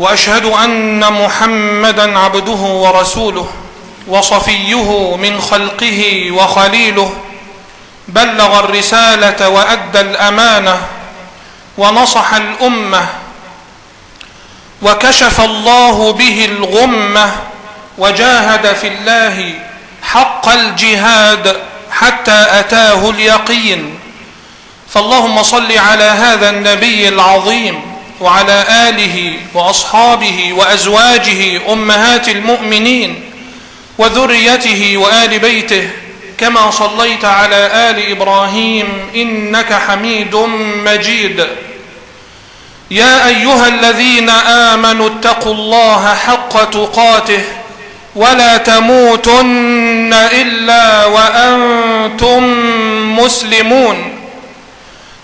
وأشهد أن محمدا عبده ورسوله وصفيه من خلقه وخليله بلغ الرسالة وأدى الأمانة ونصح الأمة وكشف الله به الغمة وجاهد في الله حق الجهاد حتى أتاه اليقين. فاللهم صل على هذا النبي العظيم. وعلى آله وأصحابه وأزواجه أمهات المؤمنين وذريته وآل بيته كما صليت على آل إبراهيم إنك حميد مجيد. يا أيها الذين آمنوا اتقوا الله حق تقاته ولا تموتن إلا وأنتم مسلمون.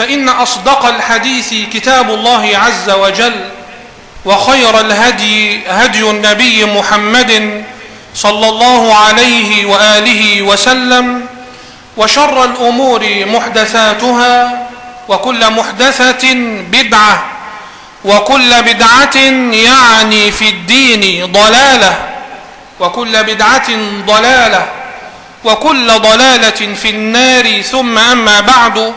فإن أصدق الحديث كتاب الله عز وجل وخير الهدي هدي النبي محمد صلى الله عليه وآله وسلم وشر الأمور محدثاتها وكل محدثة بدعة وكل بدعة يعني في الدين ضلالة وكل بدعة ضلالة وكل ضلالة في النار ثم أما بعد.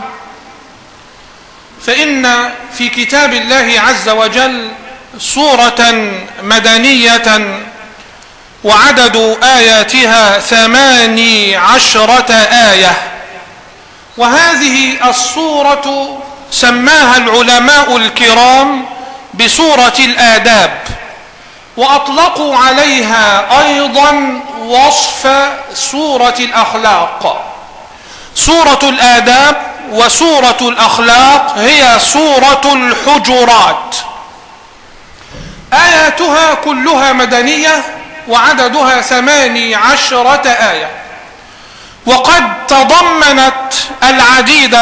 فإن في كتاب الله عز وجل سورة مدنية وعدد آياتها ثماني عشرة آية. وهذه الصورة سماها العلماء الكرام بسورة الآداب وأطلقوا عليها أيضا وصف سورة الأخلاق. سورة الآداب وسورة الأخلاق هي سورة الحجرات. آياتها كلها مدنية وعددها ثماني عشرة آية. وقد تضمنت العديد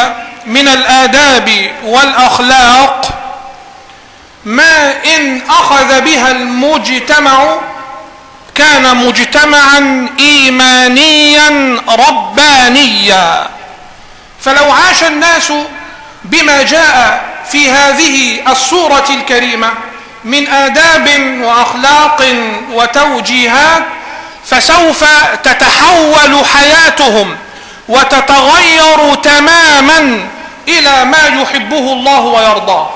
من الآداب والأخلاق ما إن أخذ بها المجتمع كان مجتمعا إيمانيا ربانيا. فلو عاش الناس بما جاء في هذه السورة الكريمة من آداب وأخلاق وتوجيهات فسوف تتحول حياتهم وتتغير تماما إلى ما يحبه الله ويرضاه.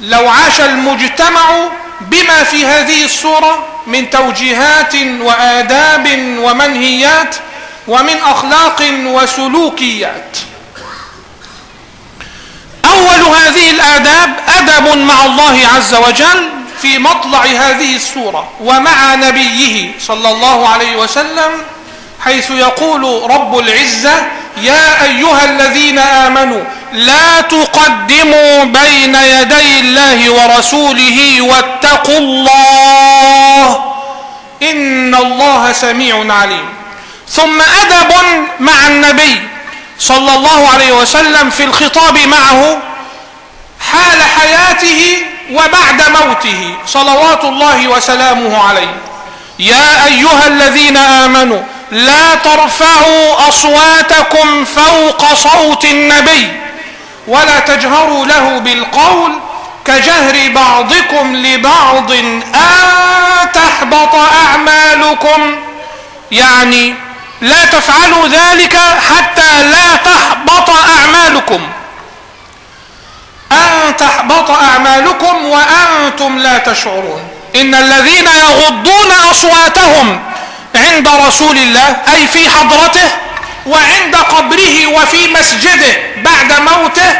لو عاش المجتمع بما في هذه الصورة من توجيهات وآداب ومنهيات ومن أخلاق وسلوكيات أول هذه الآداب أدب مع الله عز وجل في مطلع هذه السورة ومع نبيه صلى الله عليه وسلم حيث يقول رب العزة يا أيها الذين آمنوا لا تقدموا بين يدي الله ورسوله واتقوا الله إن الله سميع عليم. ثم أدب مع النبي صلى الله عليه وسلم في الخطاب معه حال حياته وبعد موته صلوات الله وسلامه عليه. يا أيها الذين آمنوا لا ترفعوا أصواتكم فوق صوت النبي ولا تجهروا له بالقول كجهر بعضكم لبعض أن تحبط أعمالكم. يعني لا تفعلوا ذلك حتى لا تحبط أعمالكم. أن تحبط أعمالكم وأنتم لا تشعرون. إن الذين يغضون أصواتهم عند رسول الله أي في حضرته وعند قبره وفي مسجده بعد موته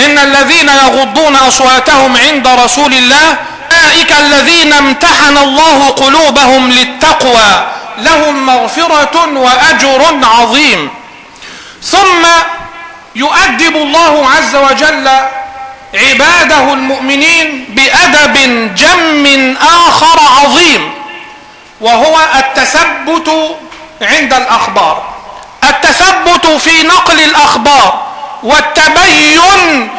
إن الذين يغضون أصواتهم عند رسول الله أولئك الذين امتحن الله قلوبهم للتقوى. لهم مغفرة وأجر عظيم. ثم يؤدب الله عز وجل عباده المؤمنين بأدب جم آخر عظيم وهو التثبت عند الأخبار. التثبت في نقل الأخبار والتبين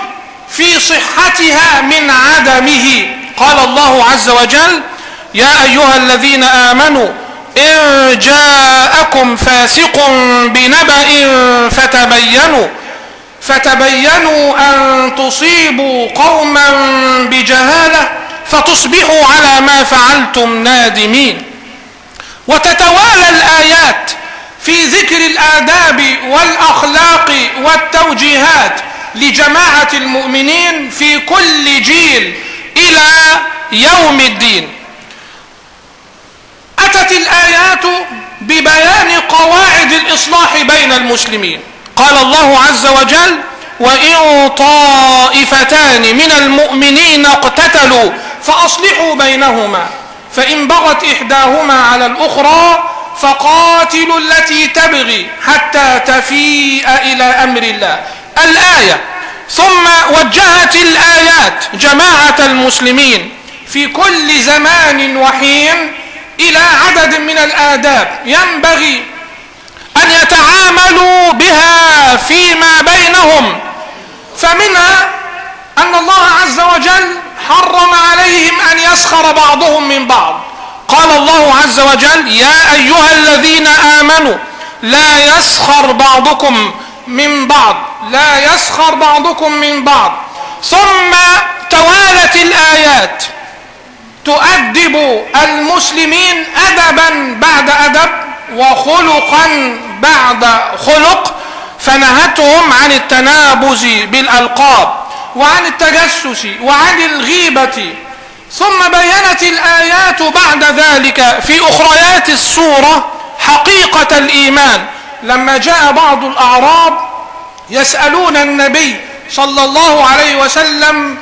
في صحتها من عدمه. قال الله عز وجل يا أيها الذين آمنوا إن جاءكم فاسق بنبأ فتبينوا فتبينوا أن تصيبوا قوما بجهالة فتصبحوا على ما فعلتم نادمين. وتتوالى الآيات في ذكر الآداب والأخلاق والتوجيهات لجماعة المؤمنين في كل جيل إلى يوم الدين. أتت الآيات ببيان قواعد الإصلاح بين المسلمين. قال الله عز وجل وإن طائفتان من المؤمنين اقتتلوا فأصلحوا بينهما فإن بغت إحداهما على الأخرى فقاتلوا التي تبغي حتى تفيء إلى أمر الله. الآية. ثم وجهت الآيات جماعة المسلمين في كل زمان وحين إلى عدد من الآداب. ينبغي أن يتعاملوا بها فيما بينهم. فمنها أن الله عز وجل حرم عليهم أن يسخر بعضهم من بعض. قال الله عز وجل يا أيها الذين آمنوا لا يسخر بعضكم من بعض. لا يسخر بعضكم من بعض. ثم توالت الآيات. تؤدب المسلمين أدبا بعد أدب وخلقا بعد خلق فنهتهم عن التنابز بالألقاب وعن التجسس وعن الغيبة. ثم بينت الآيات بعد ذلك في أخريات السورة حقيقة الإيمان. لما جاء بعض الأعراب يسألون النبي صلى الله عليه وسلم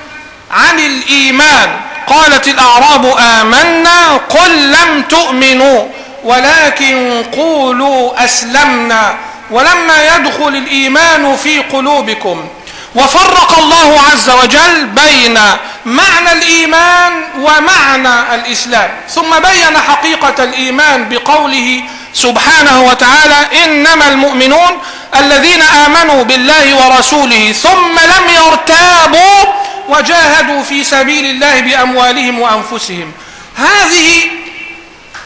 عن الإيمان قالت الأعراب آمنا قل لم تؤمنوا ولكن قولوا أسلمنا ولما يدخل الإيمان في قلوبكم وفرق الله عز وجل بين معنى الإيمان ومعنى الإسلام ثم بين حقيقة الإيمان بقوله سبحانه وتعالى إنما المؤمنون الذين آمنوا بالله ورسوله ثم لم يرتابوا وجاهدوا في سبيل الله بأموالهم وأنفسهم. هذه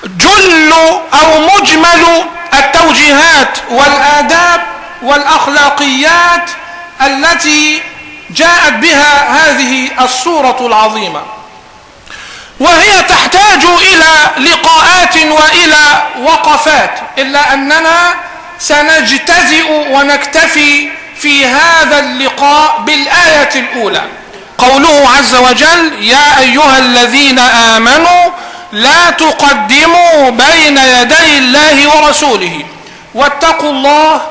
جل أو مجمل التوجيهات والآداب والأخلاقيات التي جاءت بها هذه الصورة العظيمة. وهي تحتاج إلى لقاءات وإلى وقفات إلا أننا سنجتزئ ونكتفي في هذا اللقاء بالآية الأولى. قوله عز وجل يا أيها الذين آمنوا لا تقدموا بين يدي الله ورسوله. واتقوا الله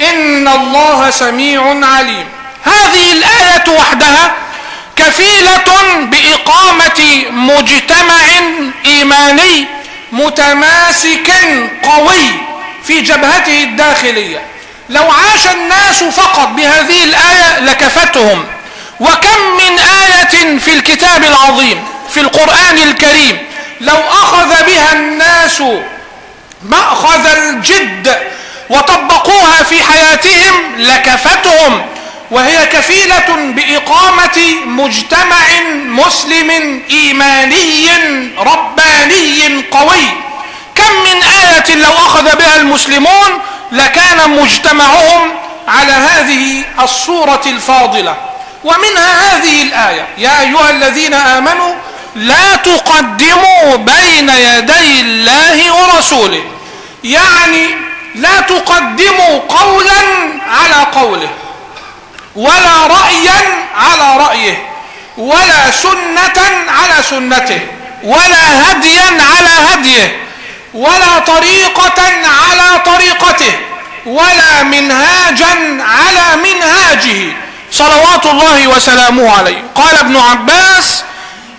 إن الله سميع عليم. هذه الآية وحدها كفيلة بإقامة مجتمع إيماني متماسك قوي في جبهته الداخلية. لو عاش الناس فقط بهذه الآية لكفتهم. وكم من آية في الكتاب العظيم في القرآن الكريم لو أخذ بها الناس مأخذ الجد وطبقوها في حياتهم لكفتهم وهي كفيلة بإقامة مجتمع مسلم إيماني رباني قوي. كم من آية لو أخذ بها المسلمون لكان مجتمعهم على هذه الصورة الفاضلة. ومنها هذه الآية يا أيها الذين آمنوا لا تقدموا بين يدي الله ورسوله. يعني لا تقدموا قولا على قوله ولا رأيا على رأيه ولا سنة على سنته ولا هديا على هديه ولا طريقة على طريقته ولا منهاجا على منهاجه. صلوات الله وسلامه عليه. قال ابن عباس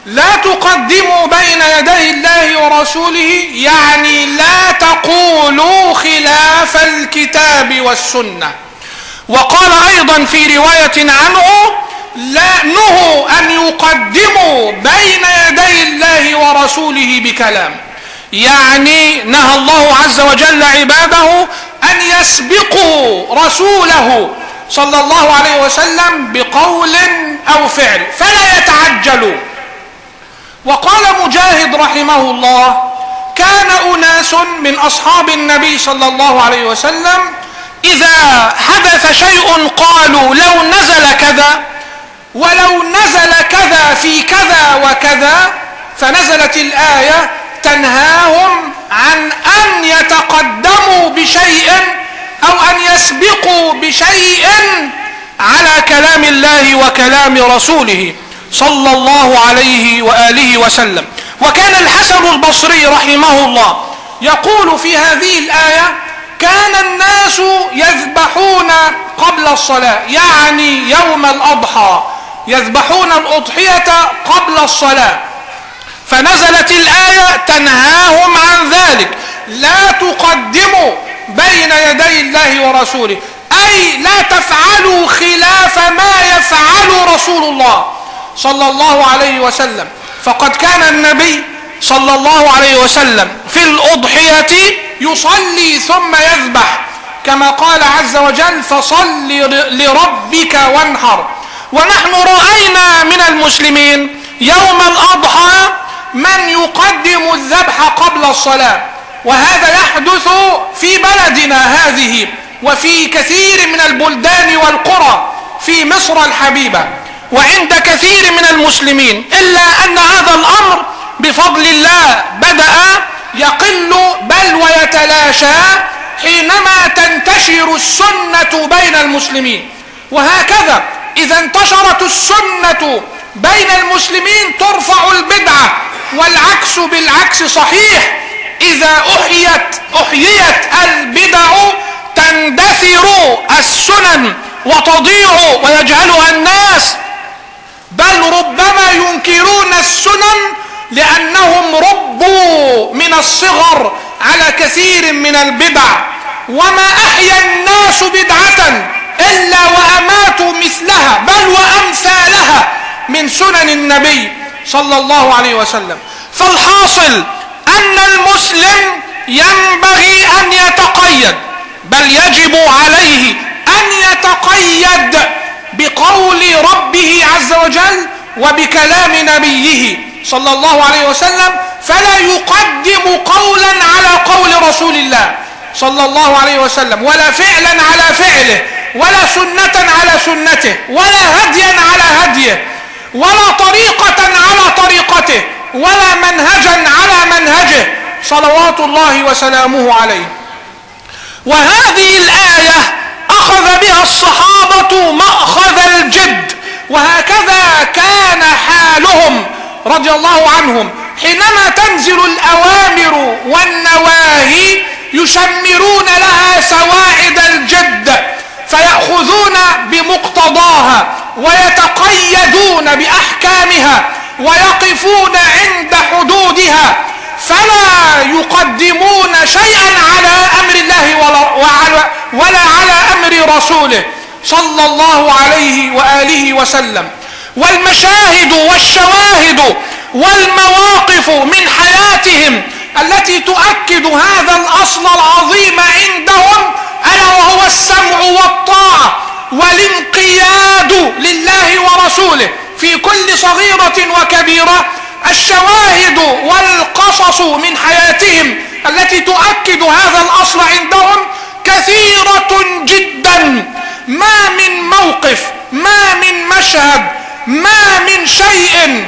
لا تقدموا بين يدي الله ورسوله يعني لا تقولوا خلاف الكتاب والسنة. وقال أيضا في رواية عنه لا نهوا أن يقدموا بين يدي الله ورسوله بكلام. يعني نهى الله عز وجل عباده أن يسبقوا رسوله صلى الله عليه وسلم بقول أو فعل فلا يتعجلوا وقال مجاهد رحمه الله كان أناس من أصحاب النبي صلى الله عليه وسلم إذا حدث شيء قالوا لو نزل كذا ولو نزل كذا في كذا وكذا فنزلت الآية تنهاهم عن أن يتقدموا بشيء أو أن يسبقوا بشيء على كلام الله وكلام رسوله صلى الله عليه وآله وسلم. وكان الحسن البصري رحمه الله يقول في هذه الآية كان الناس يذبحون قبل الصلاة يعني يوم الأضحى يذبحون الأضحية قبل الصلاة. فنزلت الآية تنهاهم عن ذلك. لا تقدموا بين يدي الله ورسوله. أي لا تفعلوا خلاف ما يفعل رسول الله صلى الله عليه وسلم. فقد كان النبي صلى الله عليه وسلم في الأضحية يصلي ثم يذبح. كما قال عز وجل فصل لربك وانحر. ونحن رأينا من المسلمين يوم الأضحى من يقدم الذبح قبل الصلاة. وهذا يحدث في بلدنا هذه وفي كثير من البلدان والقرى في مصر الحبيبة وعند كثير من المسلمين إلا أن هذا الأمر بفضل الله بدأ يقل بل ويتلاشى حينما تنتشر السنة بين المسلمين. وهكذا إذا انتشرت السنة بين المسلمين ترفع البدعة والعكس بالعكس صحيح. أحيت أحييت البدع تندثر السنن وتضيع ويجهلها الناس. بل ربما ينكرون السنن لأنهم ربوا من الصغر على كثير من البدع. وما أحيا الناس بدعة إلا وأماتوا مثلها بل وأمثالها من سنن النبي صلى الله عليه وسلم. فالحاصل أن المسلم ينبغي أن يتقيد بل يجب عليه أن يتقيد بقول ربه عز وجل وبكلام نبيه صلى الله عليه وسلم فلا يقدم قولا على قول رسول الله صلى الله عليه وسلم ولا فعلا على فعله ولا سنة على سنته ولا هديا على هديه ولا طريقة على طريقته ولا منهجا على منهجه. صلوات الله وسلامه عليه. وهذه الآية أخذ بها الصحابة مأخذ الجد وهكذا كان حالهم رضي الله عنهم. حينما تنزل الأوامر والنواهي يشمرون لها سواعد الجد فيأخذون بمقتضاها ويتقيدون بأحكامها ويقفون عند حدودها. فلا يقدمون شيئا على أمر الله ولا, ولا على أمر رسوله صلى الله عليه وآله وسلم. والمشاهد والشواهد والمواقف من حياتهم التي تؤكد هذا الأصل العظيم عندهم ألا وهو السمع والطاعة والانقياد لله ورسوله في كل صغيرة وكبيرة الشواهد والقصص من حياتهم التي تؤكد هذا الأصل عندهم كثيرة جدا. ما من موقف ما من مشهد ما من شيء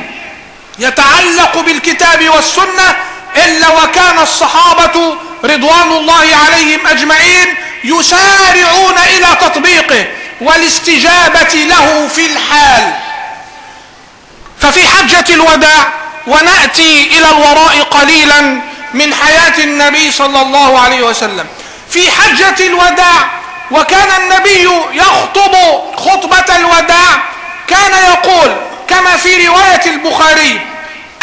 يتعلق بالكتاب والسنة إلا وكان الصحابة رضوان الله عليهم أجمعين يسارعون إلى تطبيقه والاستجابة له في الحال. ففي حجة الوداع ونأتي إلى الوراء قليلا من حياة النبي صلى الله عليه وسلم. في حجة الوداع وكان النبي يخطب خطبة الوداع كان يقول كما في رواية البخاري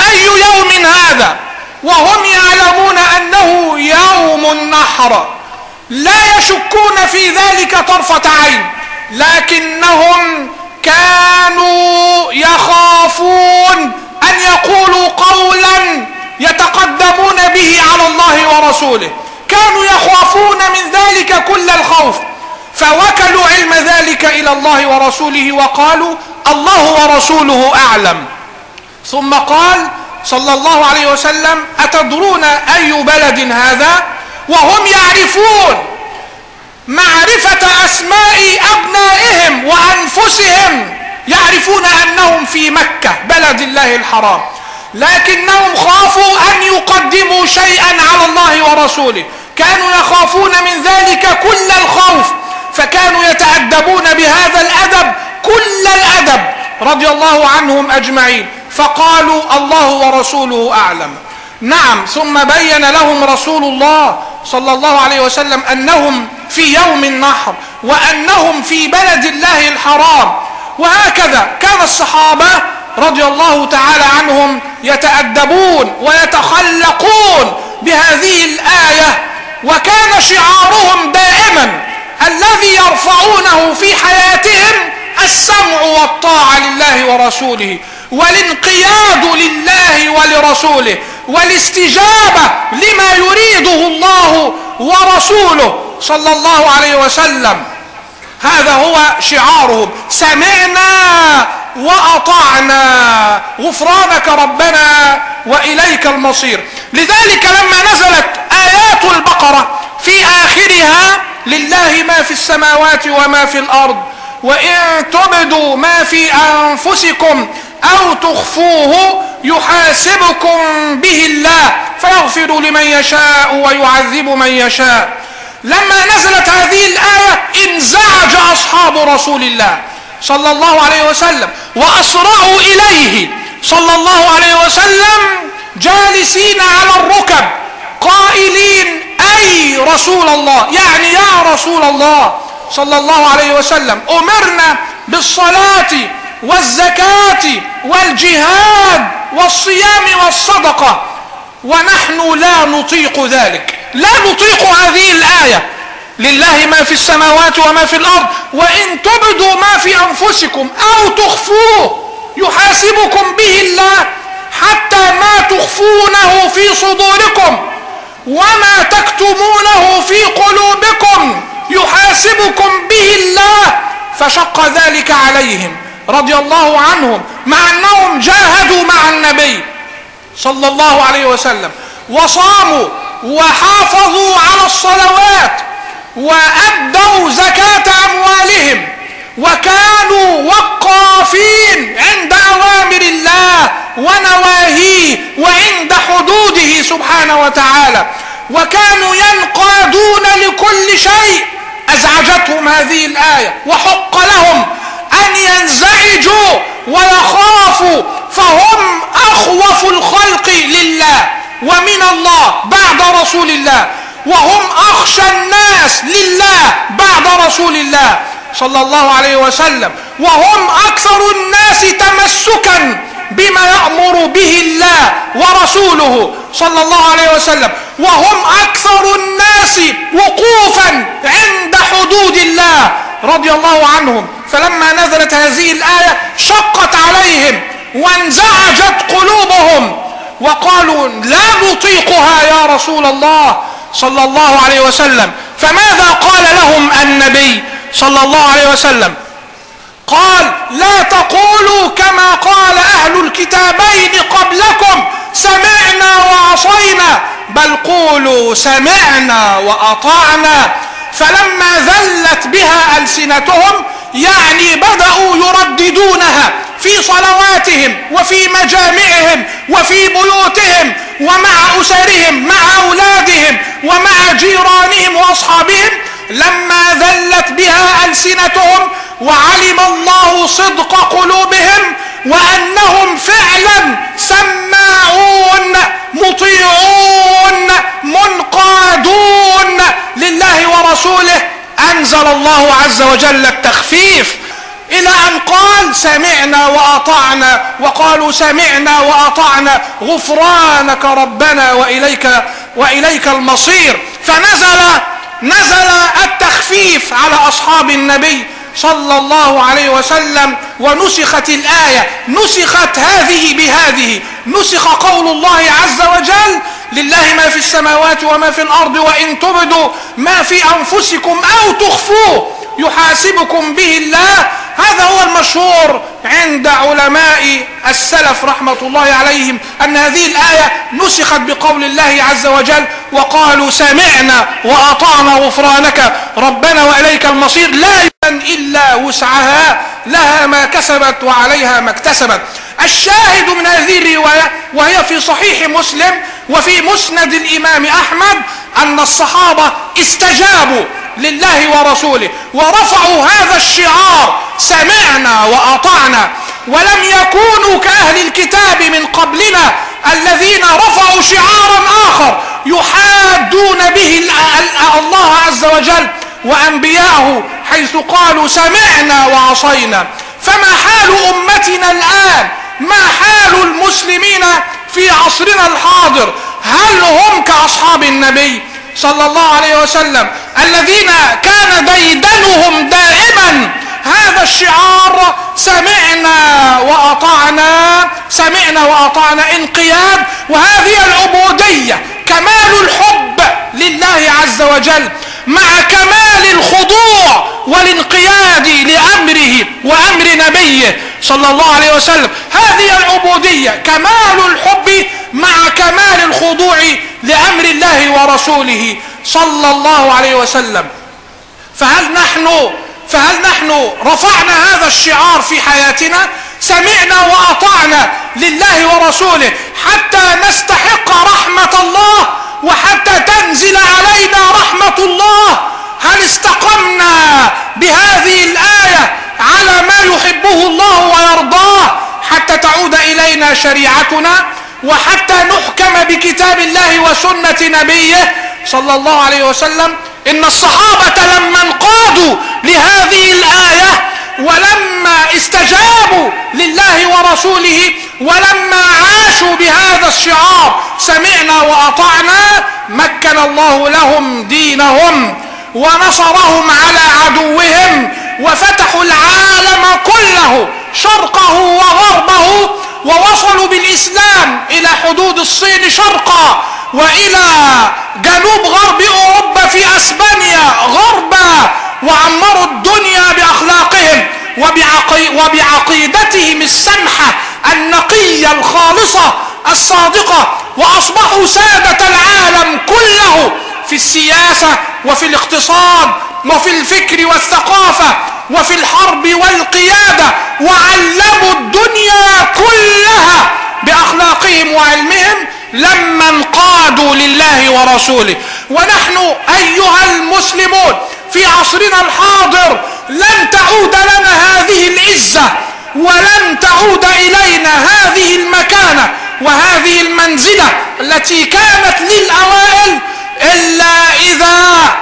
أي يوم هذا؟ وهم يعلمون أنه يوم النحر. لا يشكون في ذلك طرفة عين لكنهم كانوا يخافون أن يقولوا قولا يتقدمون به على الله ورسوله. كانوا يخافون من ذلك كل الخوف فوكلوا علم ذلك إلى الله ورسوله وقالوا الله ورسوله أعلم. ثم قال صلى الله عليه وسلم أتدرون أي بلد هذا؟ وهم يعرفون معرفة أسماء أبنائهم وأنفسهم. يعرفون أنهم في مكة بلد الله الحرام. لكنهم خافوا أن يقدموا شيئا على الله ورسوله. كانوا يخافون من ذلك كل الخوف فكانوا يتأدبون بهذا الأدب كل الأدب رضي الله عنهم أجمعين. فقالوا الله ورسوله أعلم. نعم ثم بين لهم رسول الله صلى الله عليه وسلم أنهم في يوم النحر وأنهم في بلد الله الحرام. وهكذا كان الصحابة رضي الله تعالى عنهم يتأدبون ويتخلقون بهذه الآية وكان شعارهم دائما الذي يرفعونه في حياتهم السمع والطاعة لله ورسوله والانقياد لله ولرسوله والاستجابة لما يريده الله ورسوله صلى الله عليه وسلم. هذا هو شعارهم. سمعنا وأطعنا. غفرانك ربنا وإليك المصير. لذلك لما نزلت آيات البقرة في آخرها لله ما في السماوات وما في الأرض وإن تبدوا ما في أنفسكم أو تخفوه يحاسبكم به الله فيغفر لمن يشاء ويعذب من يشاء. لما نزلت هذه الآية انزعج أصحاب رسول الله صلى الله عليه وسلم وأسرعوا إليه صلى الله عليه وسلم جالسين على الركب قائلين أي رسول الله؟ يعني يا رسول الله صلى الله عليه وسلم. أمرنا بالصلاة والزكاة والجهاد والصيام والصدقة ونحن لا نطيق ذلك. لا نطيق هذه الآية. لله ما في السماوات وما في الأرض وإن تبدوا ما في أنفسكم أو تخفوه يحاسبكم به الله حتى ما تخفونه في صدوركم وما تكتمونه في قلوبكم يحاسبكم به الله. فشق ذلك عليهم رضي الله عنهم مع أنهم جاهدوا مع النبي صلى الله عليه وسلم وصاموا وحافظوا على الصلوات وأدوا زكاة أموالهم وكانوا وقافين عند أوامر الله ونواهيه وعند حدوده سبحانه وتعالى. وكانوا ينقادون لكل شيء. أزعجتهم هذه الآية. وحق لهم أن ينزعجوا ويخافوا. فهم أخوف الخلق لله. ومن الله بعد رسول الله. وهم أخشى الناس لله بعد رسول الله صلى الله عليه وسلم. وهم أكثر الناس تمسكا بما يأمر به الله ورسوله صلى الله عليه وسلم. وهم أكثر الناس وقوفا عند حدود الله رضي الله عنهم. فلما نزلت هذه الآية شقت عليهم وانزعجت قلوبهم. وقالوا لا نطيقها يا رسول الله صلى الله عليه وسلم. فماذا قال لهم النبي صلى الله عليه وسلم؟ قال لا تقولوا كما قال أهل الكتابين قبلكم سمعنا وعصينا بل قولوا سمعنا وأطعنا. فلما ذلت بها ألسنتهم يعني بدأوا يرددونها في صلواتهم وفي مجامعهم وفي بيوتهم ومع أسرهم مع أولادهم ومع جيرانهم وأصحابهم لما ذلت بها ألسنتهم وعلم الله صدق قلوبهم وأنهم فعلا سماعون مطيعون منقادون لله ورسوله. أنزل الله عز وجل التخفيف إلى أن قال سمعنا وأطعنا وقالوا سمعنا وأطعنا غفرانك ربنا وإليك, وإليك المصير فنزل نزل التخفيف على أصحاب النبي صلى الله عليه وسلم ونسخت الآية نسخت هذه بهذه. نسخ قول الله عز وجل لله ما في السماوات وما في الأرض وإن تبدوا ما في أنفسكم أو تخفوه. يحاسبكم به الله. هذا هو المشهور عند علماء السلف رحمة الله عليهم أن هذه الآية نسخت بقول الله عز وجل وقالوا سمعنا وأطعنا غفرانك. ربنا وإليك المصير. لا إلا وسعها. لها ما كسبت وعليها ما اكتسبت. الشاهد من هذه الرواية وهي في صحيح مسلم وفي مسند الإمام أحمد أن الصحابة استجابوا لله ورسوله. ورفعوا هذا الشعار سمعنا وأطعنا. ولم يكونوا كأهل الكتاب من قبلنا الذين رفعوا شعارا آخر يحادون به الله عز وجل وأنبياءه حيث قالوا سمعنا وعصينا. فما حال أمتنا الآن؟ ما حال المسلمين في عصرنا الحاضر؟ هل هم كأصحاب النبي؟ صلى الله عليه وسلم الذين كان ديدنهم دائما هذا الشعار سمعنا وأطعنا سمعنا وأطعنا انقياد وهذه العبودية كمال الحب لله عز وجل مع كمال الخضوع والانقياد لأمره وأمر نبيه. صلى الله عليه وسلم. هذه العبودية كمال الحب مع كمال الخضوع لأمر الله ورسوله صلى الله عليه وسلم. فهل نحن فهل نحن رفعنا هذا الشعار في حياتنا؟ سمعنا وأطعنا لله ورسوله حتى نستحق رحمة الله وحتى تنزل علينا رحمة الله هل استقمنا بهذه الآية على ما يحبه الله ويرضاه حتى تعود إلينا شريعتنا وحتى نحكم بكتاب الله وسنة نبيه صلى الله عليه وسلم إن الصحابة لما انقادوا لهذه الآية ولما استجابوا لله ورسوله ولما عاشوا بهذا الشعار سمعنا وأطعنا مكن الله لهم دينهم ونصرهم على عدوهم وفتحوا العالم كله شرقه وغربه ووصلوا بالإسلام إلى حدود الصين شرقا وإلى جنوب غرب أوروبا في أسبانيا غربا وعمروا الدنيا بأخلاقهم وبعقي وبعقيدتهم السمحة النقية الخالصة الصادقة وأصبحوا سادة العالم كله في السياسة وفي الاقتصاد وفي الفكر والثقافة. وفي الحرب والقيادة وعلموا الدنيا كلها بأخلاقهم وعلمهم لما انقادوا لله ورسوله. ونحن أيها المسلمون في عصرنا الحاضر لن تعود لنا هذه العزة ولن تعود إلينا هذه المكانة وهذه المنزلة التي كانت للأوائل إلا إذا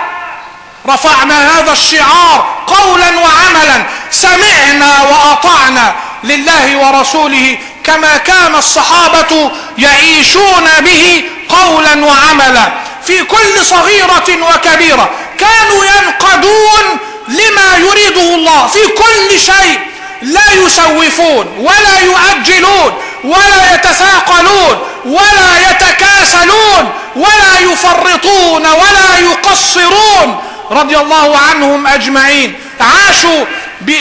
رفعنا هذا الشعار قولا وعملا. سمعنا وأطعنا لله ورسوله كما كان الصحابة يعيشون به قولا وعملا. في كل صغيرة وكبيرة كانوا ينقدون لما يريده الله. في كل شيء لا يسوفون ولا يؤجلون ولا يتثاقلون ولا يتكاسلون ولا يفرطون ولا يقصرون. رضي الله عنهم أجمعين. عاشوا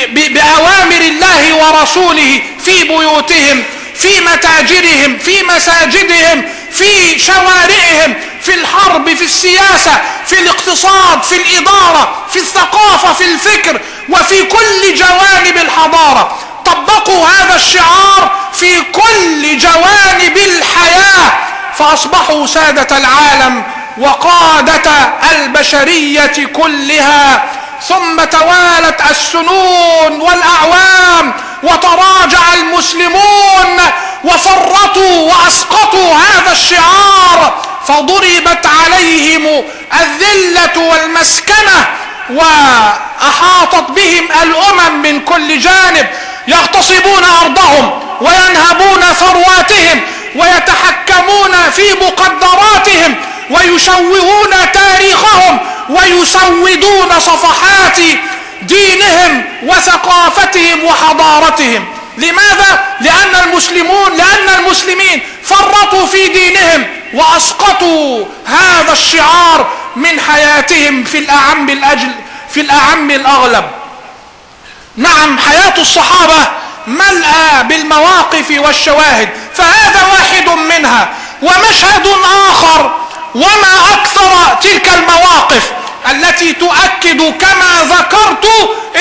بأوامر الله ورسوله في بيوتهم في متاجرهم في مساجدهم في شوارعهم في الحرب في السياسة في الاقتصاد في الإدارة في الثقافة في الفكر وفي كل جوانب الحضارة. طبقوا هذا الشعار في كل جوانب الحياة فأصبحوا سادة العالم وقادة البشرية كلها ثم توالت السنون والأعوام وتراجع المسلمون وفرطوا وأسقطوا هذا الشعار فضربت عليهم الذلة والمسكنة وأحاطت بهم الأمم من كل جانب يغتصبون أرضهم وينهبون ثرواتهم ويتحكمون في مقدراتهم ويشوهون تاريخهم ويسودون صفحات دينهم وثقافتهم وحضارتهم. لماذا؟ لأن المسلمون لأن المسلمين فرطوا في دينهم وأسقطوا هذا الشعار من حياتهم في الأعم الأجل في الأعم الأغلب. نعم حياة الصحابة ملأى بالمواقف والشواهد فهذا واحد منها. ومشهد آخر وما أكثر تلك المواقف التي تؤكد كما ذكرت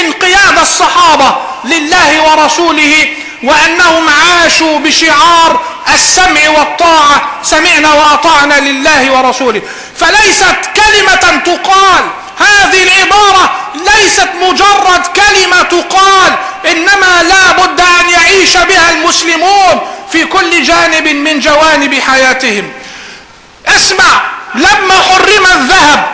انقياد الصحابة لله ورسوله وأنهم عاشوا بشعار السمع والطاعة سمعنا وأطعنا لله ورسوله. فليست كلمة تقال هذه العبارة ليست مجرد كلمة تقال إنما لا بد أن يعيش بها المسلمون في كل جانب من جوانب حياتهم. اسمع لما حرم الذهب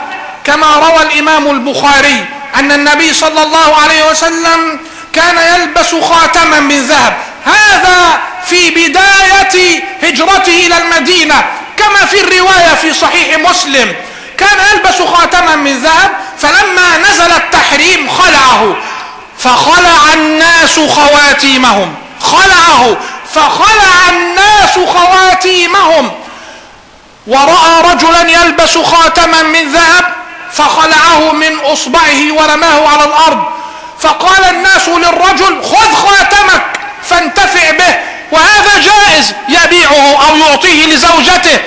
كما روى الإمام البخاري أن النبي صلى الله عليه وسلم كان يلبس خاتما من ذهب. هذا في بداية هجرته إلى المدينة كما في الرواية في صحيح مسلم. كان يلبس خاتما من ذهب فلما نزل التحريم خلعه. فخلع الناس خواتيمهم. خلعه. فخلع الناس خواتيمهم. ورأى رجلا يلبس خاتما من ذهب فخلعه من أصبعه ورماه على الأرض. فقال الناس للرجل خذ خاتمك فانتفع به وهذا جائز يبيعه أو يعطيه لزوجته.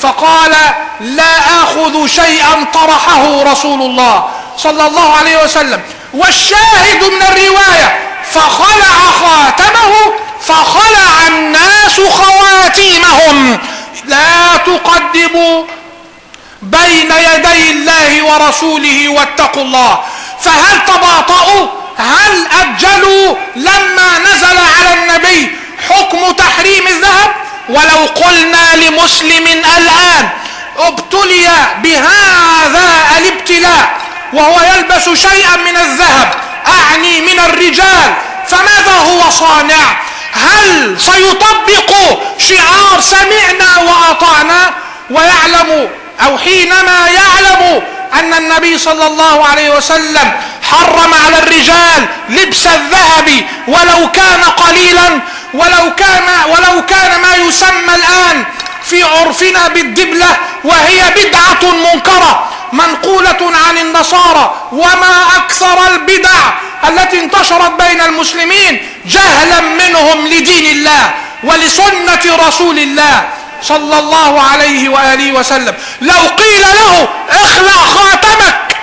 فقال لا آخذ شيئا طرحه رسول الله صلى الله عليه وسلم. والشاهد من الرواية فخلع خاتمه فخلع الناس خواتيمهم. تقدموا بين يدي الله ورسوله واتقوا الله. فهل تباطؤوا؟ هل أجلوا لما نزل على النبي حكم تحريم الذهب؟ ولو قلنا لمسلم الآن ابتلي بهذا الابتلاء وهو يلبس شيئا من الذهب أعني من الرجال فماذا هو صانع؟ هل سيطبق شعار سمعنا وأطعنا؟ ويعلم أو حينما يعلم أن النبي صلى الله عليه وسلم حرم على الرجال لبس الذهب ولو كان قليلا ولو كان ولو كان ما يسمى الآن في عرفنا بالدبلة وهي بدعة منكرة منقولة عن النصارى. وما أكثر البدع التي انتشرت بين المسلمين جهلا منهم لدين الله ولسنة رسول الله. صلى الله عليه وآله وسلم. لو قيل له اخلع خاتمك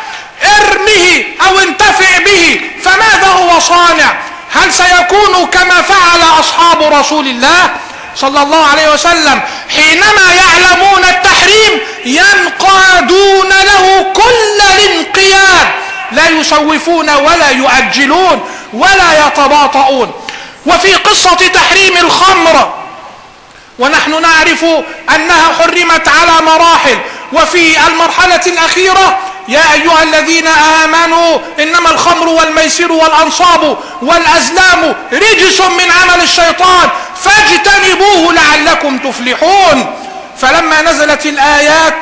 ارمه أو انتفع به فماذا هو صانع؟ هل سيكون كما فعل أصحاب رسول الله صلى الله عليه وسلم؟ حينما يعلمون التحريم ينقادون له كل الانقياد. لا يسوفون ولا يؤجلون ولا يتباطؤون. وفي قصة تحريم الخمر ونحن نعرف أنها حرمت على مراحل. وفي المرحلة الأخيرة يا أيها الذين آمنوا إنما الخمر والميسر والأنصاب والأزلام رجس من عمل الشيطان فاجتنبوه لعلكم تفلحون. فلما نزلت الآيات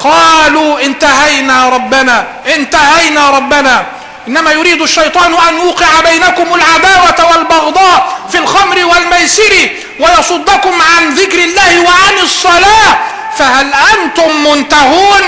قالوا انتهينا ربنا انتهينا ربنا. إنما يريد الشيطان أن يوقع بينكم العداوة والبغضاء في الخمر والميسر ويصدكم عن ذكر الله وعن الصلاة. فهل أنتم منتهون؟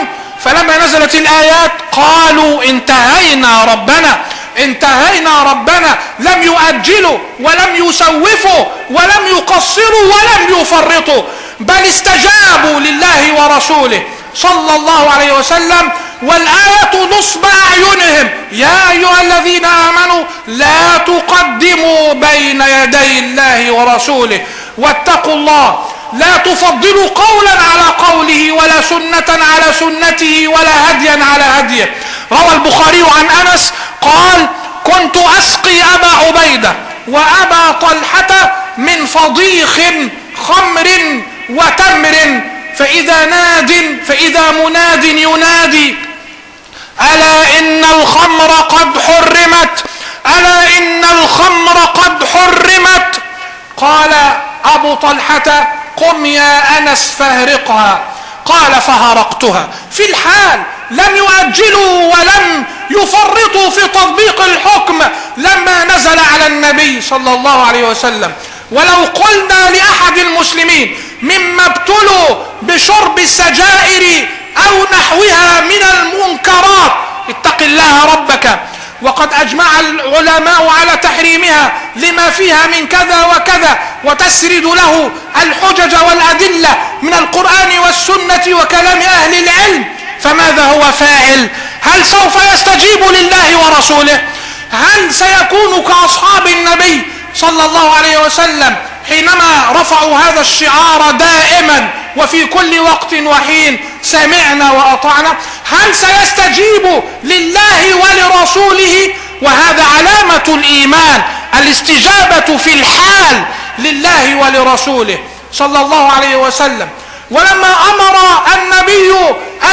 فلما نزلت الآيات قالوا انتهينا ربنا انتهينا ربنا. لم يؤجلوا ولم يسوفوا ولم يقصروا ولم يفرطوا بل استجابوا لله ورسوله. صلى الله عليه وسلم والآية نصب أعينهم. يا أيها الذين آمنوا لا تقدموا بين يدي الله ورسوله. واتقوا الله. لا تفضلوا قولا على قوله ولا سنة على سنته ولا هديا على هديه. روى البخاري عن أنس قال كنت أسقي أبا عبيدة وأبا طلحة من فضيخ خمر وتمر فإذا ناد فإذا مناد ينادي ألا إن الخمر قد حرمت؟ ألا إن الخمر قد حرمت؟ قال أبو طلحة قم يا أنس فاهرقها. قال فهرقتها. في الحال لم يؤجلوا ولم يفرطوا في تطبيق الحكم لما نزل على النبي صلى الله عليه وسلم. ولو قلنا لأحد المسلمين مما ابتلوا بشرب السجائر أو نحوها من المنكرات. اتق الله ربك. وقد أجمع العلماء على تحريمها لما فيها من كذا وكذا وتسرد له الحجج والأدلة من القرآن والسنة وكلام أهل العلم. فماذا هو فاعل؟ هل سوف يستجيب لله ورسوله؟ هل سيكون كأصحاب النبي صلى الله عليه وسلم حينما رفعوا هذا الشعار دائما وفي كل وقت وحين سمعنا وأطعنا هل سيستجيب لله ولرسوله؟ وهذا علامة الإيمان الاستجابة في الحال لله ولرسوله صلى الله عليه وسلم. ولما أمر النبي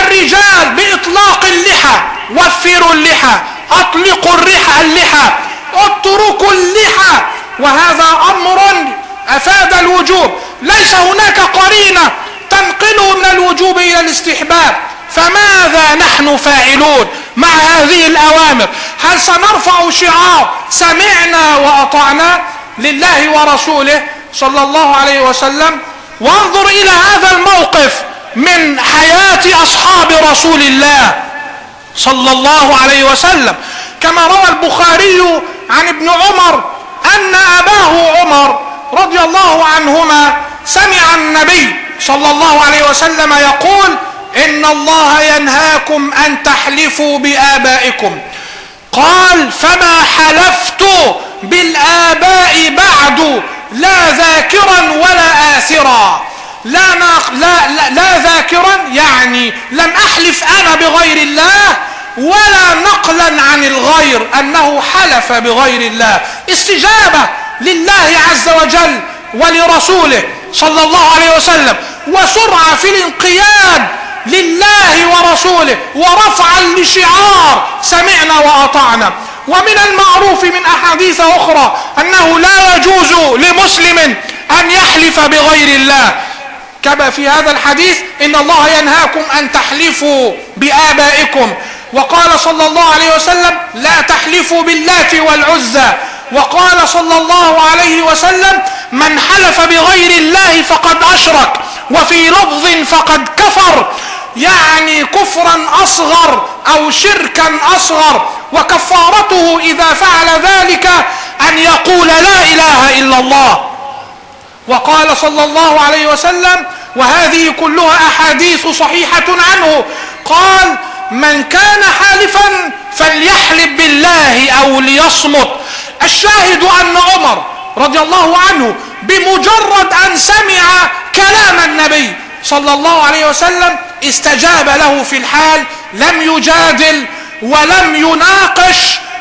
الرجال بإطلاق اللحى وفروا اللحى أطلقوا الرحى اللحى اتركوا اللحى وهذا أمر أفاد الوجوب. ليس هناك قرينة تنقله من الوجوب إلى الاستحباب. فماذا نحن فاعلون مع هذه الأوامر؟ هل سنرفع شعار سمعنا وأطعنا لله ورسوله صلى الله عليه وسلم؟ وانظر إلى هذا الموقف من حياة أصحاب رسول الله صلى الله عليه وسلم. كما روى البخاري عن ابن عمر أن أباه عمر رضي الله عنهما سمع النبي صلى الله عليه وسلم يقول إن الله ينهاكم أن تحلفوا بآبائكم. قال فما حلفت بالآباء بعد لا ذاكرا ولا آثرا. لا, لا, لا, لا ذاكرا يعني لم أحلف أنا بغير الله ولا نقلا عن الغير أنه حلف بغير الله. استجابة لله عز وجل ولرسوله صلى الله عليه وسلم وسرعة في الانقياد لله ورسوله ورفعا لشعار سمعنا وأطعنا. ومن المعروف من أحاديث أخرى أنه لا يجوز لمسلم أن يحلف بغير الله. كما في هذا الحديث إن الله ينهاكم أن تحلفوا بآبائكم. وقال صلى الله عليه وسلم لا تحلفوا باللات والعزى. وقال صلى الله عليه وسلم من حلف بغير الله فقد أشرك وفي لفظ فقد كفر. يعني كفرا أصغر أو شركا أصغر وكفارته إذا فعل ذلك أن يقول لا إله إلا الله. وقال صلى الله عليه وسلم وهذه كلها أحاديث صحيحة عنه. قال من كان حالفا فليحلف بالله أو ليصمت. الشاهد أن عمر رضي الله عنه بمجرد أن سمع كلام النبي صلى الله عليه وسلم استجاب له في الحال لم يجادل ولم يناقش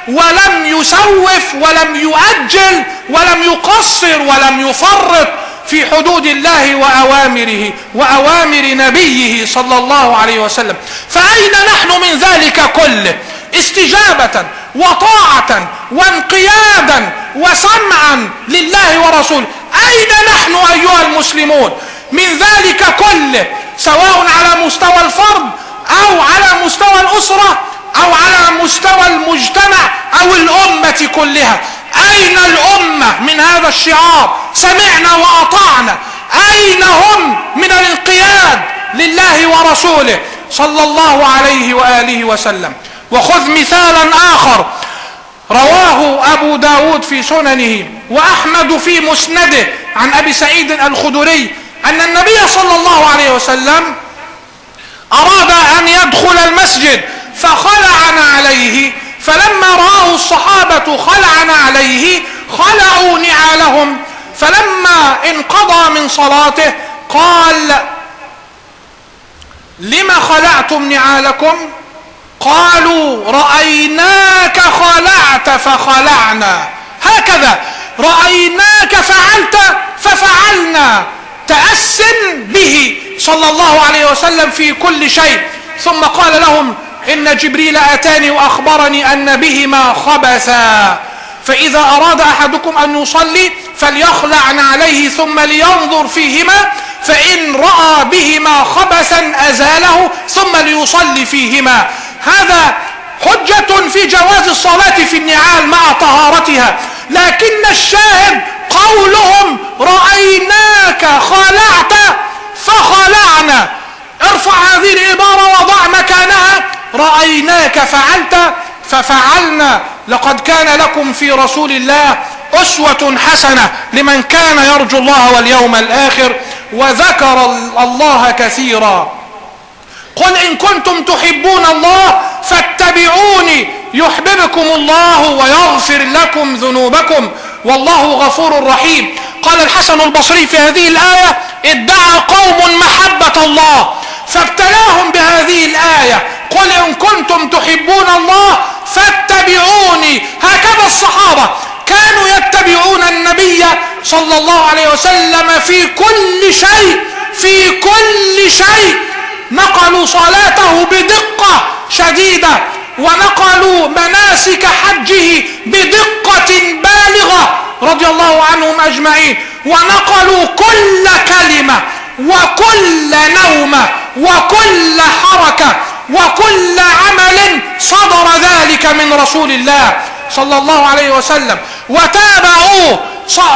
ولم يسوف ولم يؤجل ولم يقصر ولم يفرط في حدود الله وأوامره وأوامر نبيه صلى الله عليه وسلم. فأين نحن من ذلك كله؟ استجابة وطاعة وانقيادا وسمعا لله ورسوله. أين نحن أيها المسلمون؟ من ذلك كله سواء على مستوى الفرد أو على مستوى الأسرة أو على مستوى المجتمع أو الأمة كلها. أين الأمة من هذا الشعار؟ سمعنا وأطعنا. أين هم من الانقياد لله ورسوله؟ صلى الله عليه وآله وسلم. وخذ مثالا آخر. رواه أبو داود في سننه وأحمد في مسنده عن أبي سعيد الخدري أن النبي صلى الله عليه وسلم أراد أن يدخل المسجد فخلعنا عليه فلما رآه الصحابة خلعنا عليه خلعوا نعالهم فلما انقضى من صلاته قال لما خلعتم نعالكم؟ قالوا رأيناك خلعت فخلعنا. هكذا. رأيناك فعلت ففعلنا. تأس به صلى الله عليه وسلم في كل شيء. ثم قال لهم إن جبريل أتاني وأخبرني أن بهما خبثا. فإذا أراد أحدكم أن يصلي فليخلع عليه ثم لينظر فيهما. فإن رأى بهما خبثا أزاله ثم ليصلي فيهما. هذا حجة في جواز الصلاة في النعال مع طهارتها. لكن الشاهد قولهم رأيناك خلعت فخلعنا. ارفع هذه العبارة وضع مكانها رأيناك فعلت ففعلنا. لقد كان لكم في رسول الله أسوة حسنة لمن كان يرجو الله واليوم الآخر وذكر الله كثيرا. قل إن كنتم تحبون الله فاتبعوني يحببكم الله ويغفر لكم ذنوبكم والله غفور رحيم. قال الحسن البصري في هذه الآية ادعى قوم محبة الله فابتلاهم بهذه الآية. قل إن كنتم تحبون الله فاتبعوني. هكذا الصحابة كانوا يتبعون النبي صلى الله عليه وسلم في كل شيء في كل شيء. نقلوا صلاته بدقة شديدة ونقلوا مناسك حجه بدقة بالغة رضي الله عنهم أجمعين. ونقلوا كل كلمة وكل نومة وكل حركة وكل عمل صدر ذلك من رسول الله صلى الله عليه وسلم. وتابعوه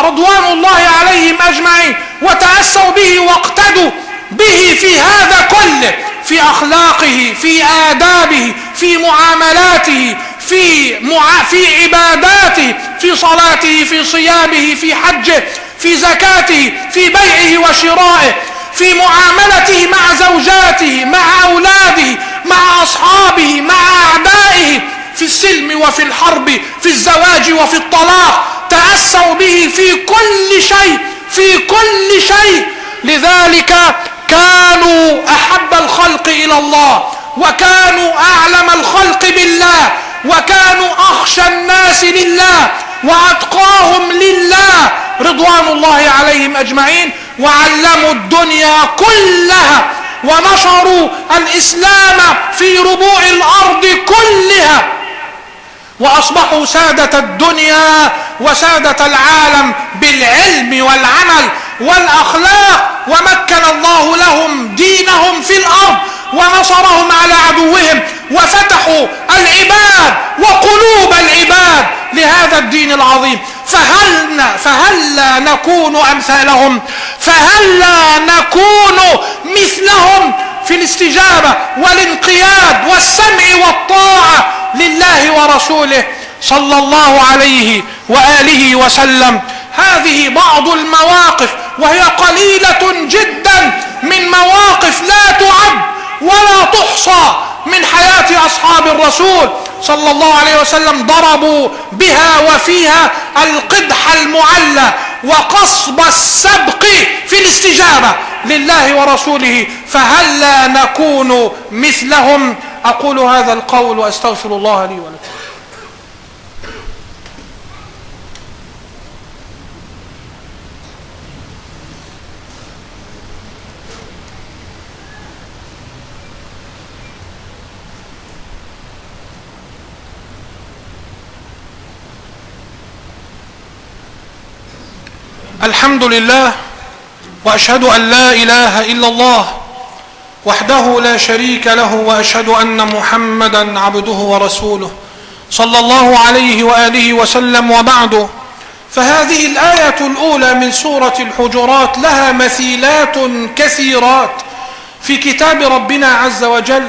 رضوان الله عليهم أجمعين. وتأسوا به واقتدوا. به في هذا كله في أخلاقه في آدابه في معاملاته في, مع... في عباداته في صلاته في صيامه في حجه في زكاته في بيعه وشرائه في معاملته مع زوجاته مع أولاده مع أصحابه مع أعدائه في السلم وفي الحرب في الزواج وفي الطلاق تأسوا به في كل شيء في كل شيء. لذلك كانوا أحب الخلق إلى الله وكانوا أعلم الخلق بالله وكانوا أخشى الناس لله وأتقاهم لله رضوان الله عليهم أجمعين وعلموا الدنيا كلها ونشروا الإسلام في ربوع الأرض كلها. وأصبحوا سادة الدنيا وسادة العالم بالعلم والعمل والأخلاق ومكن الله لهم دينهم في الأرض ونصرهم على عدوهم وفتحوا العباد وقلوب العباد لهذا الدين العظيم. فهل فهلا نكون أمثالهم؟ فهلا نكون مثلهم في الاستجابة والانقياد والسمع والطاعة لله ورسوله صلى الله عليه وآله وسلم. هذه بعض المواقف وهي قليلة جدا من مواقف لا تعد ولا تحصى من حياة أصحاب الرسول صلى الله عليه وسلم. ضربوا بها وفيها القدح المعلى وقصب السبق في الاستجابة لله ورسوله. فهل لا نكون مثلهم؟ أقول هذا القول وأستغفر الله لي ولكم. الحمد لله وأشهد أن لا إله إلا الله وحده لا شريك له وأشهد أن محمدا عبده ورسوله صلى الله عليه وآله وسلم وبعد. فهذه الآية الأولى من سورة الحجرات لها مثيلات كثيرات في كتاب ربنا عز وجل.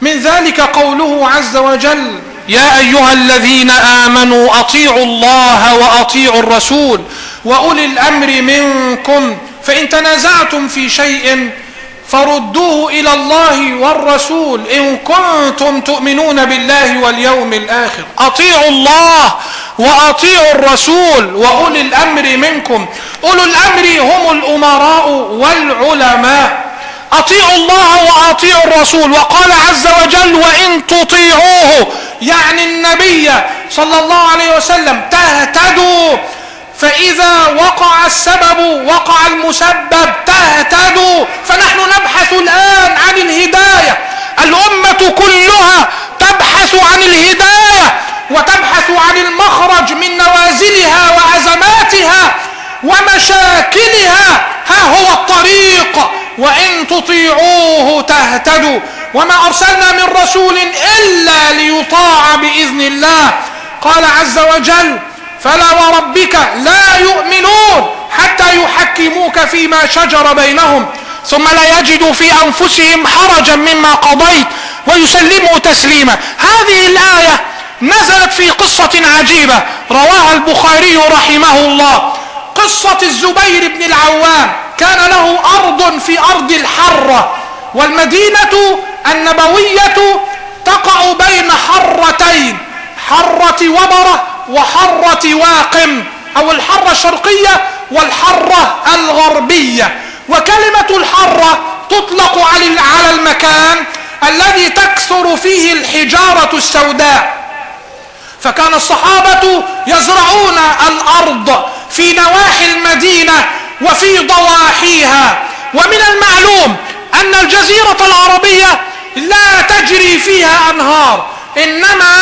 من ذلك قوله عز وجل يا أيها الذين آمنوا أطيعوا الله وأطيعوا الرسول وأولي الأمر منكم. فإن تنازعتم في شيء فردوه إلى الله والرسول إن كنتم تؤمنون بالله واليوم الآخر. أطيعوا الله وأطيعوا الرسول وأولي الأمر منكم. أولو الأمر هم الأمراء والعلماء. أطيعوا الله وأطيعوا الرسول. وقال عز وجل وإن تطيعوه يعني النبي صلى الله عليه وسلم تهتدوا. فإذا وقع السبب وقع المسبب تهتدوا فنحن نبحث الآن عن الهداية. الأمة كلها تبحث عن الهداية وتبحث عن المخرج من نوازلها وأزماتها ومشاكلها. ها هو الطريق وإن تطيعوه تهتدوا. وما أرسلنا من رسول إلا ليطاع بإذن الله. قال عز وجل فلا وربك لا يؤمنون حتى يحكموك فيما شجر بينهم ثم لا يجدوا في أنفسهم حرجا مما قضيت ويسلموا تسليما. هذه الآية نزلت في قصة عجيبة رواها البخاري رحمه الله. قصة الزبير بن العوام كان له أرض في أرض الحرة والمدينة النبوية تقع بين حرتين حرة وبرة وحرة واقم أو الحرة الشرقية والحرة الغربية. وكلمة الحرة تطلق على المكان الذي تكثر فيه الحجارة السوداء. فكان الصحابة يزرعون الأرض في نواحي المدينة وفي ضواحيها. ومن المعلوم أن الجزيرة العربية لا تجري فيها أنهار. إنما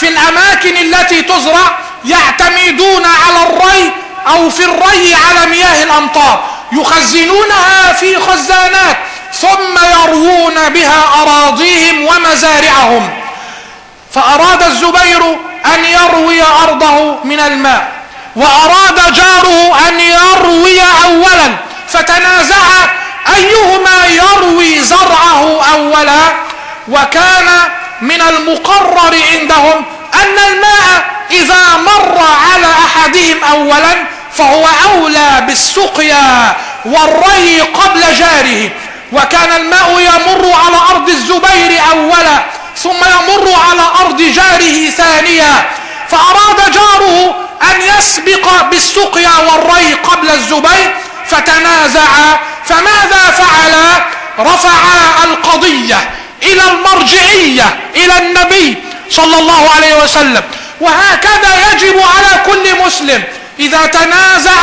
في الأماكن التي تزرع يعتمدون على الري أو في الري على مياه الأمطار يخزنونها في خزانات ثم يروون بها أراضيهم ومزارعهم. فأراد الزبير أن يروي أرضه من الماء وأراد جاره أن يروي أولا فتنازع أيهما يروي زرعه أولا وكان من المقرر عندهم أن الماء إذا مر على أحدهم أولا فهو أولى بالسقيا والري قبل جاره. وكان الماء يمر على أرض الزبير أولا ثم يمر على أرض جاره ثانيا. فأراد جاره أن يسبق بالسقيا والري قبل الزبير فتنازع. فماذا فعل؟ رفع القضية. إلى المرجعية إلى النبي صلى الله عليه وسلم. وهكذا يجب على كل مسلم إذا تنازع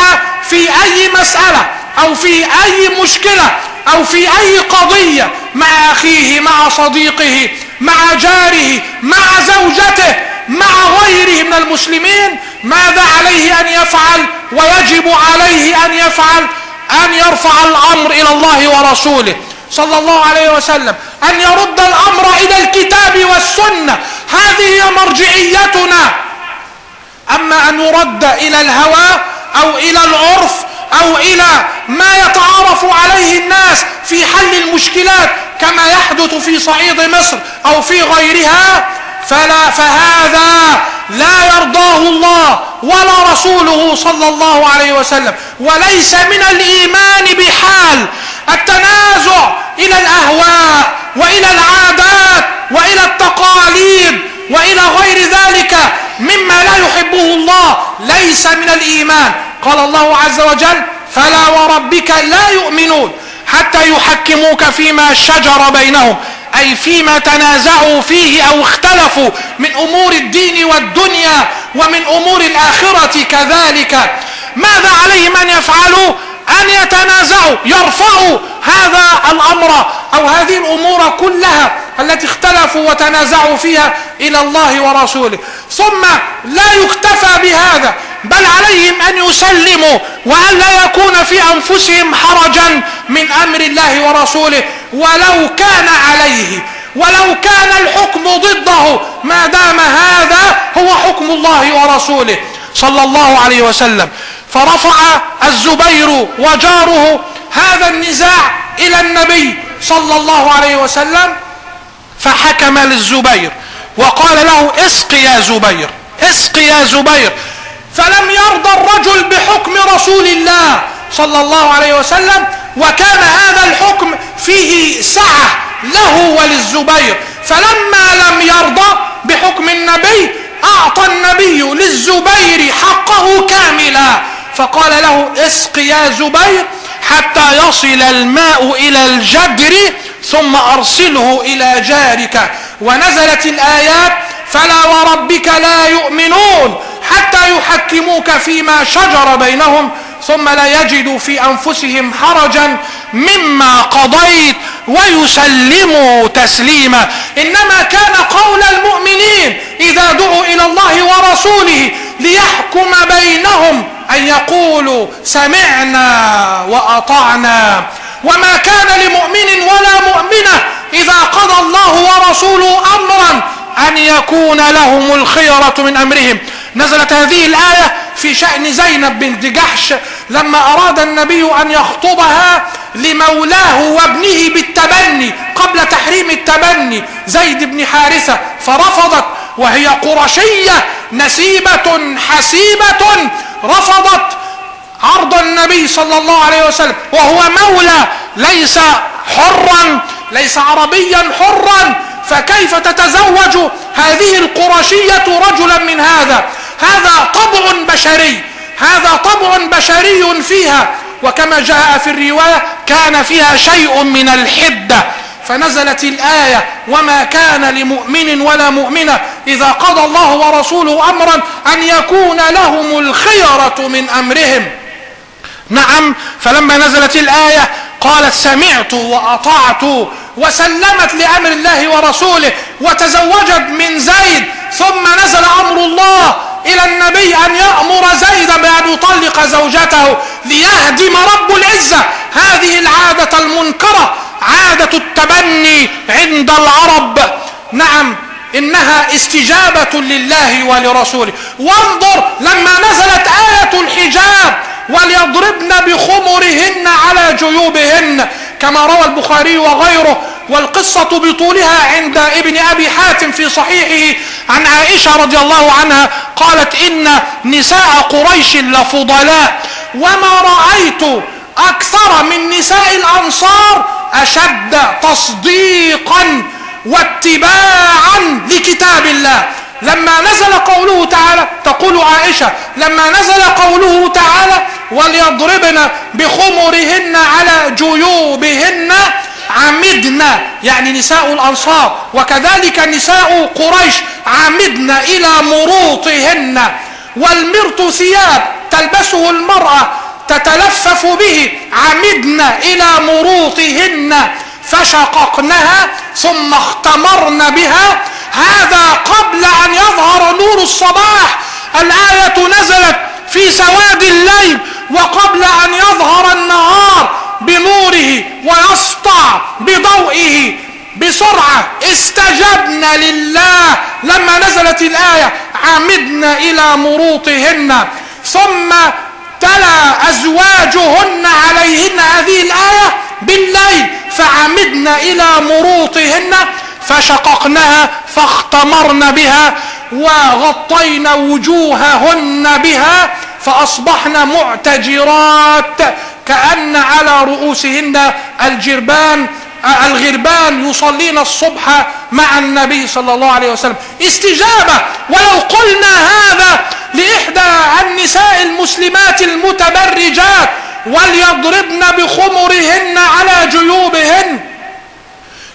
في أي مسألة أو في أي مشكلة أو في أي قضية مع أخيه مع صديقه مع جاره مع زوجته مع غيره من المسلمين ماذا عليه أن يفعل؟ ويجب عليه أن يفعل أن يرفع الأمر إلى الله ورسوله. صلى الله عليه وسلم أن يرد الأمر إلى الكتاب والسنة. هذه مرجعيتنا. أما أن يرد إلى الهوى أو إلى العرف أو إلى ما يتعارف عليه الناس في حل المشكلات كما يحدث في صعيد مصر أو في غيرها فلا فهذا لا يرضاه الله ولا رسوله صلى الله عليه وسلم. وليس من الإيمان بحال التنازع إلى الأهواء وإلى العادات وإلى التقاليد وإلى غير ذلك مما لا يحبه الله. ليس من الإيمان. قال الله عز وجل فلا وربك لا يؤمنون حتى يحكموك فيما شجر بينهم. أي فيما تنازعوا فيه أو اختلفوا من أمور الدين والدنيا ومن أمور الآخرة كذلك. ماذا عليهم أن يفعلوا؟ أن يتنازعوا يرفعوا هذا الأمر أو هذه الأمور كلها التي اختلفوا وتنازعوا فيها إلى الله ورسوله. ثم لا يكتفى بهذا بل عليهم أن يسلموا وأن لا يكون في أنفسهم حرجا من أمر الله ورسوله. ولو كان عليه ولو كان الحكم ضده ما دام هذا هو حكم الله ورسوله. صلى الله عليه وسلم. فرفع الزبير وجاره هذا النزاع إلى النبي صلى الله عليه وسلم فحكم للزبير وقال له اسق يا زبير اسق يا زبير. فلم يرضى الرجل بحكم رسول الله صلى الله عليه وسلم وكان هذا الحكم فيه سعة له وللزبير. فلما لم يرضى بحكم النبي أعطى النبي للزبير حقه كاملا. فقال له اسق يا زبير حتى يصل الماء إلى الجدر ثم أرسله إلى جارك. ونزلت الآيات فلا وربك لا يؤمنون حتى يحكموك فيما شجر بينهم. ثم لا يجدوا في أنفسهم حرجا مما قضيت ويسلموا تسليما. إنما كان قول المؤمنين إذا دعوا إلى الله ورسوله ليحكم بينهم أن يقولوا سمعنا وأطعنا. وما كان لمؤمن ولا مؤمنة إذا قضى الله ورسوله أمرا أن يكون لهم الخيرة من أمرهم. نزلت هذه الآية في شأن زينب بنت جحش لما أراد النبي أن يخطبها لمولاه وابنه بالتبني قبل تحريم التبني زيد بن حارثة فرفضت وهي قرشية نسيبة حسيبة رفضت عرض النبي صلى الله عليه وسلم وهو مولى ليس حرا ليس عربيا حرا فكيف تتزوج هذه القرشية رجلا من هذا؟ هذا طبع بشري. هذا طبع بشري فيها وكما جاء في الرواية كان فيها شيء من الحدة. فنزلت الآية وما كان لمؤمن ولا مؤمنة إذا قضى الله ورسوله أمرا أن يكون لهم الخيرة من أمرهم. نعم فلما نزلت الآية قالت سمعت وأطعت وسلمت لأمر الله ورسوله وتزوجت من زيد ثم نزل أمر الله إلى النبي أن يأمر زيدا بأن يطلق زوجته ليهدم رب العزة. هذه العادة المنكرة عادة التبني عند العرب. نعم إنها استجابة لله ولرسوله. وانظر لما نزلت آية الحجاب وليضربن بخمرهن على جيوبهن كما روى البخاري وغيره والقصة بطولها عند ابن أبي حاتم في صحيحه عن عائشة رضي الله عنها قالت إن نساء قريش لفضلاء وما رأيت أكثر من نساء الأنصار أشد تصديقا واتباعا لكتاب الله. لما نزل قوله تعالى تقول عائشة لما نزل قوله تعالى وليضربن بخمرهن على جيوبهن. عمدنا يعني نساء الأنصار. وكذلك نساء قريش عمدنا إلى مروطهن. والمرط ثياب تلبسه المرأة تتلفف به. عمدنا إلى مروطهن. فشققنها ثم اختمرن بها. هذا قبل أن يظهر نور الصباح. الآية نزلت في سواد الليل. وقبل أن يظهر النهار بنوره ويسطع بضوئه بسرعة استجبنا لله لما نزلت الآية عمدنا إلى مروطهن ثم تلا أزواجهن عليهن هذه الآية بالليل فعمدنا إلى مروطهن فشققناها فاختمرن بها وغطينا وجوههن بها فأصبحن معتجرات كأن على رؤوسهن الجربان الغربان يصلين الصبح مع النبي صلى الله عليه وسلم. استجابة ولو قلنا هذا لإحدى النساء المسلمات المتبرجات وليضربن بخمرهن على جيوبهن.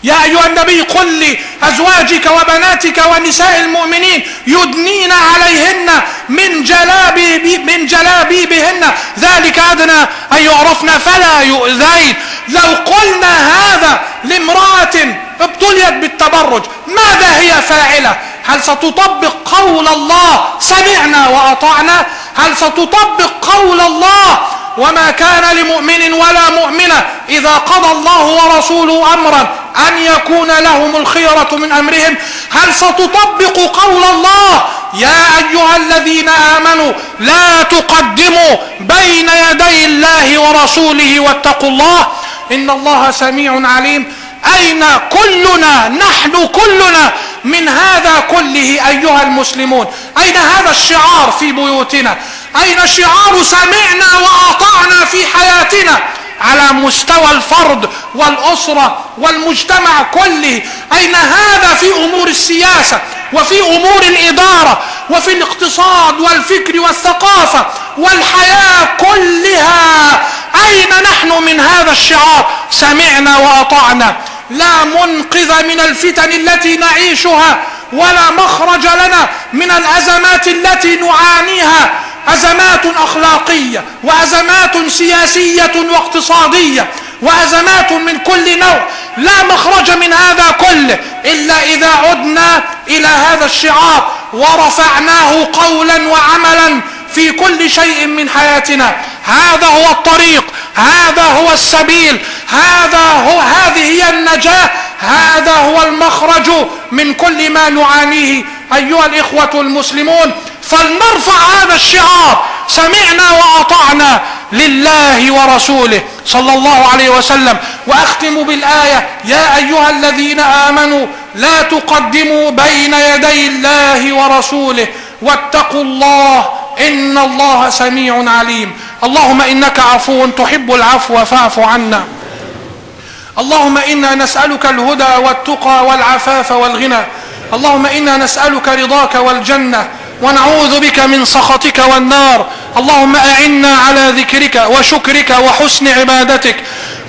يا أيها النبي قل لأزواجك وبناتك ونساء المؤمنين يدنين عليهن من جلابيب من جلابيبهن. ذلك أدنى أن يعرفن فلا يؤذين. لو قلنا هذا لامرأة ابتليت بالتبرج ماذا هي فاعلة؟ هل ستطبق قول الله سمعنا وأطعنا؟ هل ستطبق قول الله وما كان لمؤمن ولا مؤمنة إذا قضى الله ورسوله أمرا؟ أن يكون لهم الخيرة من أمرهم. هل ستطبق قول الله يا أيها الذين آمنوا لا تقدموا بين يدي الله ورسوله واتقوا الله؟ إن الله سميع عليم. أين كلنا؟ نحن كلنا من هذا كله أيها المسلمون. أين هذا الشعار في بيوتنا؟ أين شعار سمعنا وأطعنا في حياتنا؟ على مستوى الفرد. والأسرة والمجتمع كله. أين هذا في أمور السياسة وفي أمور الإدارة وفي الاقتصاد والفكر والثقافة والحياة كلها؟ أين نحن من هذا الشعار؟ سمعنا وأطعنا. لا منقذ من الفتن التي نعيشها ولا مخرج لنا من الأزمات التي نعانيها. أزمات أخلاقية وأزمات سياسية واقتصادية. وأزمات من كل نوع. لا مخرج من هذا كله إلا إذا عدنا إلى هذا الشعار ورفعناه قولا وعملا في كل شيء من حياتنا. هذا هو الطريق هذا هو السبيل هذا هو هذه هي النجاة هذا هو المخرج من كل ما نعانيه أيها الإخوة المسلمون. فلنرفع هذا الشعار. سمعنا وأطعنا. لله ورسوله صلى الله عليه وسلم. وأختم بالآية يا أيها الذين آمنوا لا تقدموا بين يدي الله ورسوله واتقوا الله إن الله سميع عليم. اللهم إنك عفو تحب العفو فاعف عنا. اللهم إنا نسألك الهدى والتقى والعفاف والغنى. اللهم إنا نسألك رضاك والجنة. ونعوذ بك من سخطك والنار. اللهم أعنا على ذكرك وشكرك وحسن عبادتك.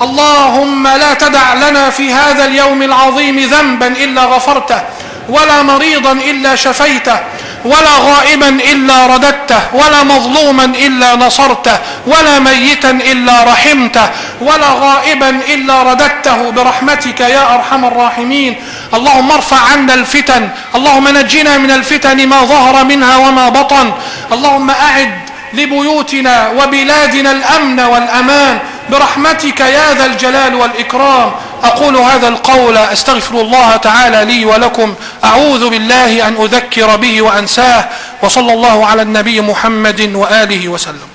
اللهم لا تدع لنا في هذا اليوم العظيم ذنبا إلا غفرته ولا مريضا إلا شفيته. ولا غائبا إلا رددته ولا مظلوما إلا نصرته ولا ميتا إلا رحمته ولا غائبا إلا رددته. برحمتك يا أرحم الراحمين. اللهم ارفع عنا الفتن. اللهم نجنا من الفتن ما ظهر منها وما بطن. اللهم أعد لبيوتنا وبلادنا الأمن والأمان. برحمتك يا ذا الجلال والإكرام. أقول هذا القول أستغفر الله تعالى لي ولكم. أعوذ بالله أن أذكر به وأنساه. وصلى الله على النبي محمد وآله وسلم.